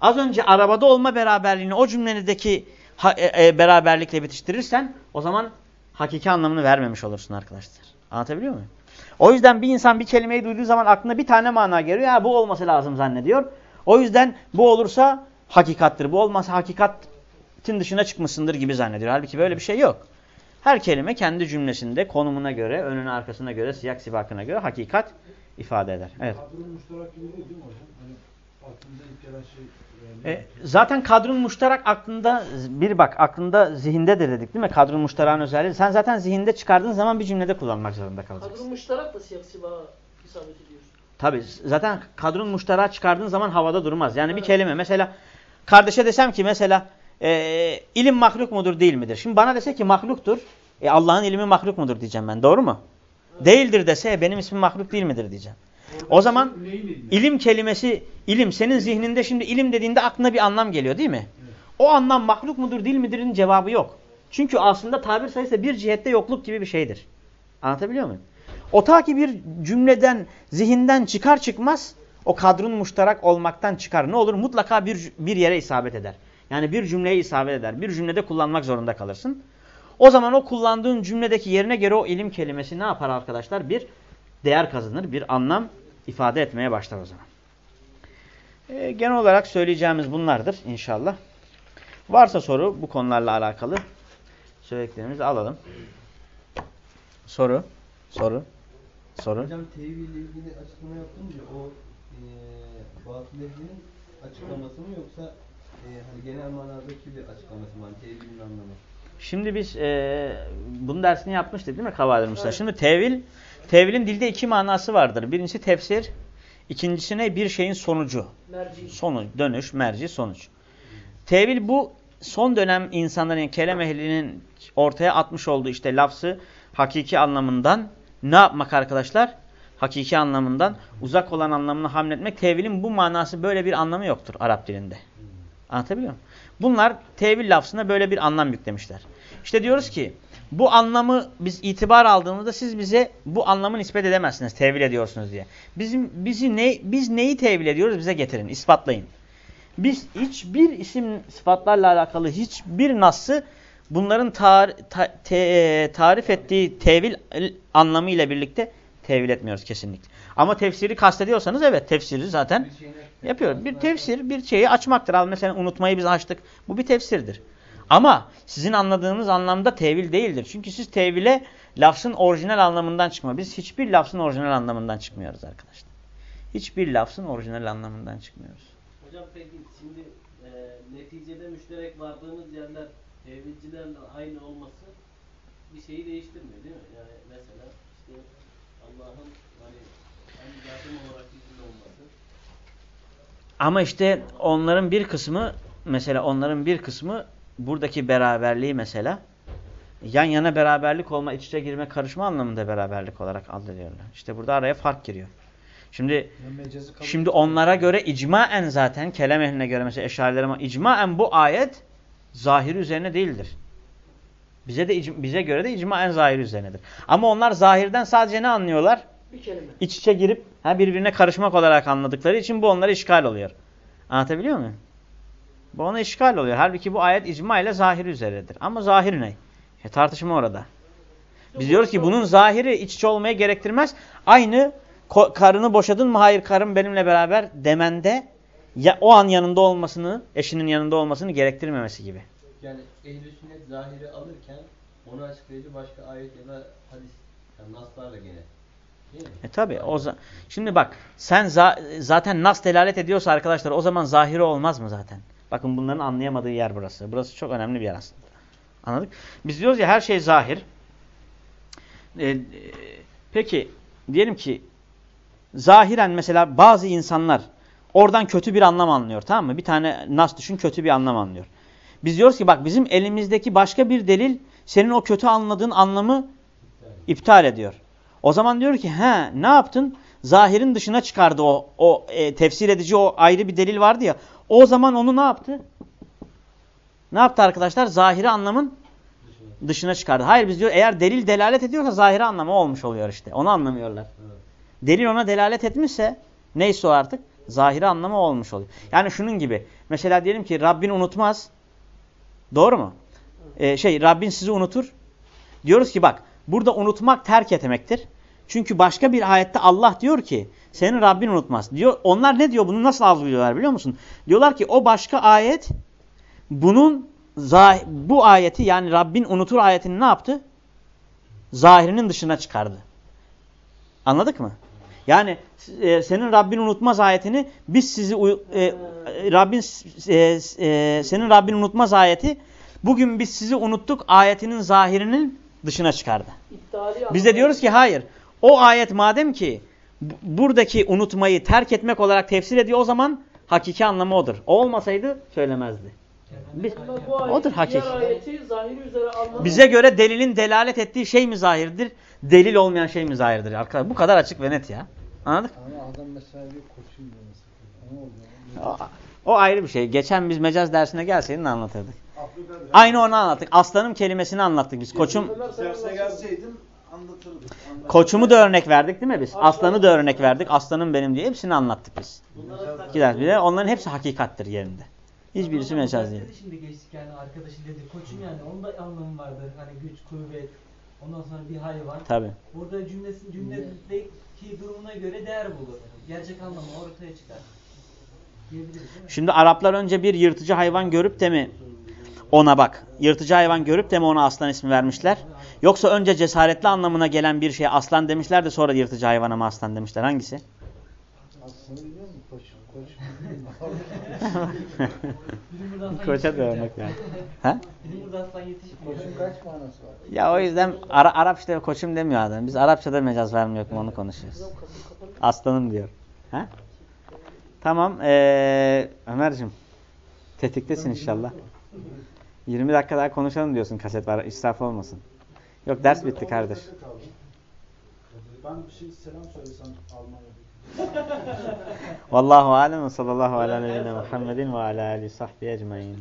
Az önce arabada olma beraberliğini o cümledeki e, e, beraberlikle bitiştirirsen o zaman hakiki anlamını vermemiş olursun arkadaşlar. Anlatabiliyor muyum? O yüzden bir insan bir kelimeyi duyduğu zaman aklına bir tane mana geliyor. Ya bu olması lazım zannediyor. O yüzden bu olursa hakikattir. Bu olmasa hakikatin dışına çıkmışsındır gibi zannediyor. Halbuki böyle bir şey yok. Her kelime kendi cümlesinde konumuna göre, önüne arkasına göre, siyak sibakına göre hakikat ifade eder. Evet. Kadrın müşterak gibi değil, mi hocam? Hani aklımıza ilk gelen şey yani E, zaten kadrun muştarak aklında bir bak aklında zihindedir dedik değil mi? Kadrun muştarakın özelliği. Sen zaten zihinde çıkardığın zaman bir cümlede kullanmak zorunda kalacaksın. kadrun müşterak da siyah sibaha isabet ediyor. Tabi zaten kadrun muştarağı çıkardığın zaman havada durmaz. Yani bir kelime mesela kardeşe desem ki mesela e, ilim mahluk mudur değil midir? Şimdi bana dese ki mahluktur. E, Allah'ın ilmi mahluk mudur diyeceğim ben. Doğru mu? Değildir dese "E, benim ismim mahluk değil midir diyeceğim. O zaman ilim kelimesi ilim senin zihninde şimdi ilim dediğinde aklına bir anlam geliyor değil mi? O anlam mahluk mudur değil midir'in cevabı yok. Çünkü aslında tabir sayısı bir cihette yokluk gibi bir şeydir. Anlatabiliyor muyum? O ta ki bir cümleden, zihinden çıkar çıkmaz o kadrun muştarak olmaktan çıkar. Ne olur? Mutlaka bir, bir yere isabet eder. Yani bir cümleye isabet eder. Bir cümlede kullanmak zorunda kalırsın. O zaman o kullandığın cümledeki yerine göre o ilim kelimesi ne yapar arkadaşlar? Bir değer kazanır, bir anlam ifade etmeye başlar o zaman. E, genel olarak söyleyeceğimiz bunlardır inşallah. Varsa soru bu konularla alakalı söylediklerimizi alalım. Soru? Soru? Sorun. Hocam tevhid ile ilgili açıklama yaptınca o e, batıl açıklaması mı yoksa hani genel manadaki bir açıklaması mı? Hani tevhidin anlamı. Şimdi biz e, bunun dersini yapmıştık değil mi Kavadir Musa? Şimdi tevil, tevilin dilde iki manası vardır. Birincisi tefsir, ikincisi ne? Bir şeyin sonucu. Merci. Sonuç, dönüş, merci, sonuç. Tevil bu son dönem insanların, yani kelam ehlinin ortaya atmış olduğu işte lafzı hakiki anlamından ne yapmak arkadaşlar? Hakiki anlamından uzak olan anlamına hamletmek. Tevilin bu manası böyle bir anlamı yoktur Arap dilinde. Anlatabiliyor muyum? Bunlar tevil lafzına böyle bir anlam yüklemişler. İşte diyoruz ki bu anlamı biz itibar aldığımızda siz bize bu anlamı nispet edemezsiniz tevil ediyorsunuz diye. Bizim bizi ne biz neyi tevil ediyoruz bize getirin, ispatlayın. Biz hiçbir isim sıfatlarla alakalı hiçbir nassı bunların tar ta te tarif ettiği tevil anlamıyla birlikte tevil etmiyoruz kesinlikle. Ama tefsiri kastediyorsanız evet tefsiri zaten Bir şeyine yapıyor. Bir tefsir bir şeyi açmaktır. Al mesela unutmayı biz açtık. Bu bir tefsirdir. Ama sizin anladığınız anlamda tevil değildir. Çünkü siz tevile lafzın orijinal anlamından çıkma. Biz hiçbir lafzın orijinal anlamından çıkmıyoruz arkadaşlar. Hiçbir lafzın orijinal anlamından çıkmıyoruz. Hocam peki şimdi e, neticede müşterek vardığımız yerler tevhidcilerle aynı olması bir şeyi değiştirmiyor değil mi? Yani mesela işte Allah'ın hani Ama işte onların bir kısmı mesela onların bir kısmı buradaki beraberliği mesela yan yana beraberlik olma, iç içe girme, karışma anlamında beraberlik olarak addediyorlar. İşte burada araya fark giriyor. Şimdi şimdi onlara göre icmaen zaten kelam ehline göre mesela eşarilere icmaen bu ayet zahiri üzerine değildir. Bize de bize göre de icmaen zahiri üzerinedir. Ama onlar zahirden sadece ne anlıyorlar? Bir kelime. iç içe girip ha, birbirine karışmak olarak anladıkları için bu onlara işgal oluyor. Anlatabiliyor muyum? Bu ona işgal oluyor. Halbuki bu ayet icma ile zahiri üzerinedir. Ama zahir ne? E, tartışma orada. Biz diyoruz ki bunun zahiri iç içe olmaya gerektirmez. Aynı karını boşadın mı? Hayır karım benimle beraber demende ya o an yanında olmasını, eşinin yanında olmasını gerektirmemesi gibi. Yani ehl-i sünnet zahiri alırken onu açıklayıcı başka ayet ya da hadis yani naslarla gene. E tabi. Şimdi bak sen za- zaten nas delalet ediyorsa arkadaşlar o zaman zahiri olmaz mı zaten? Bakın bunların anlayamadığı yer burası. Burası çok önemli bir yer aslında. Anladık? Biz diyoruz ya her şey zahir. E, e, peki diyelim ki zahiren mesela bazı insanlar oradan kötü bir anlam anlıyor tamam mı? Bir tane nas düşün kötü bir anlam anlıyor. Biz diyoruz ki bak bizim elimizdeki başka bir delil senin o kötü anladığın anlamı iptal ediyor. O zaman diyor ki he ne yaptın? Zahirin dışına çıkardı o, o e, tefsir edici o ayrı bir delil vardı ya. O zaman onu ne yaptı? Ne yaptı arkadaşlar? Zahiri anlamın dışına çıkardı. Hayır biz diyor eğer delil delalet ediyorsa zahiri anlamı olmuş oluyor işte. Onu anlamıyorlar. Evet. Delil ona delalet etmişse neyse o artık zahiri anlamı olmuş oluyor. Yani şunun gibi. Mesela diyelim ki Rabbin unutmaz. Doğru mu? Ee, şey Rabbin sizi unutur. Diyoruz ki bak burada unutmak terk etmektir. Çünkü başka bir ayette Allah diyor ki senin Rabbin unutmaz. Diyor, onlar ne diyor bunu nasıl algılıyorlar biliyor musun? Diyorlar ki o başka ayet bunun bu ayeti yani Rabbin unutur ayetini ne yaptı? Zahirinin dışına çıkardı. Anladık mı? Yani e, senin Rabbin unutmaz ayetini biz sizi e, Rabbin e, e, senin Rabbin unutmaz ayeti bugün biz sizi unuttuk ayetinin zahirinin dışına çıkardı. Biz de diyoruz ki hayır. O ayet madem ki bu- buradaki unutmayı terk etmek olarak tefsir ediyor o zaman hakiki anlamı odur. O olmasaydı söylemezdi. Biz, odur hakiki. Diğer ayeti zahiri üzere almanın Bize göre delilin delalet ettiği şey mi zahirdir? Delil olmayan şey mi zahirdir? Arkadaşlar bu kadar açık ve net ya. Anladık? Ama adam mesela bir koçum O, ayrı bir şey. Geçen biz mecaz dersine gelseydin anlatırdık. Aynı onu anlattık. Aslanım kelimesini anlattık biz. Koçum Derse gelseydin anlatırdık. Koçumu da örnek verdik değil mi biz? Aslanı da örnek verdik. Aslanım benim diye hepsini anlattık biz. Gider bir de onların hepsi hakikattir yerinde. Hiçbirisi mecaz değil. Şimdi geçtik yani arkadaşı dedi koçum yani onun da anlamı vardır. Hani güç, kuvvet, ondan sonra bir hayvan. Tabi. Burada cümlesi cümledeki durumuna göre değer bulur. Gerçek anlamı ortaya çıkar. Şimdi Araplar önce bir yırtıcı hayvan görüp de mi ona bak. Yırtıcı hayvan görüp de mi ona aslan ismi vermişler? Yoksa önce cesaretli anlamına gelen bir şeye aslan demişler de sonra yırtıcı hayvana mı aslan demişler. Hangisi? Koça da örnek ver. Ha? Ya o yüzden Ara Arap işte koçum demiyor adam. Biz Arapçada mecaz vermiyor mu onu konuşuyoruz. Aslanım diyor. Ha? Tamam. Ee, Ömer'cim. Tetiktesin inşallah. 20 dakika daha konuşalım diyorsun kaset var. İsraf olmasın. Yok ders bitti kardeş. Ben bir şey selam söylesem Almanya'da. Vallahu alem ve sallallahu ala nebiyyina Muhammedin ve ala alihi sahbihi ecmaîn.